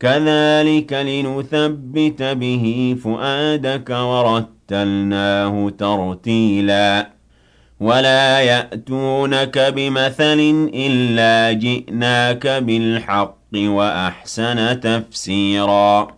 كَذَٰلِكَ لِنُثَبِّتَ بِهِ فُؤَادَكَ وَرَتَّلْنَاهُ تَرْتِيلًا. وَلَا يَأْتُونَكَ بِمَثَلٍ إِلَّا جِئْنَاكَ بِالْحَقِّ وَأَحْسَنَ تَفْسِيرًا.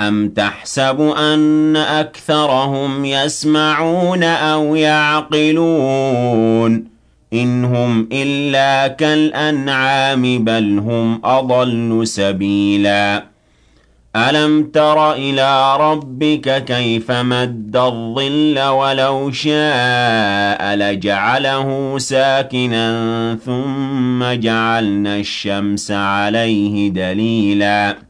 أم تحسب أن أكثرهم يسمعون أو يعقلون إن هم إلا كالأنعام بل هم أضل سبيلا ألم تر إلى ربك كيف مد الظل ولو شاء لجعله ساكنا ثم جعلنا الشمس عليه دليلا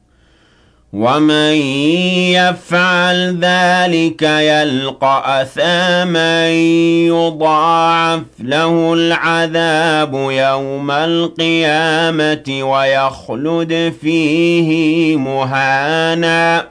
وَمَن يَفْعَلْ ذَلِكَ يَلْقَ أَثَامًا يُضَاعَفْ لَهُ الْعَذَابُ يَوْمَ الْقِيَامَةِ وَيَخْلُدْ فِيهِ مُهَانًا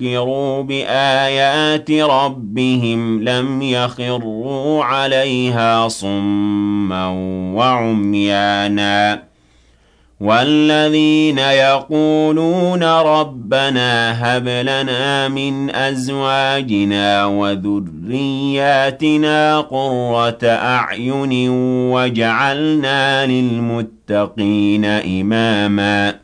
ذُكِّرُوا بِآيَاتِ رَبِّهِمْ لَمْ يَخِرُّوا عَلَيْهَا صُمًّا وَعُمْيَانًا وَالَّذِينَ يَقُولُونَ رَبَّنَا هَبْ لَنَا مِنْ أَزْوَاجِنَا وَذُرِّيَّاتِنَا قُرَّةَ أَعْيُنٍ وَاجْعَلْنَا لِلْمُتَّقِينَ إِمَامًا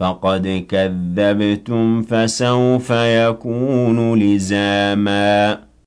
فَقَدْ كَذَّبْتُمْ فَسَوْفَ يَكُونُ لِزَامًا.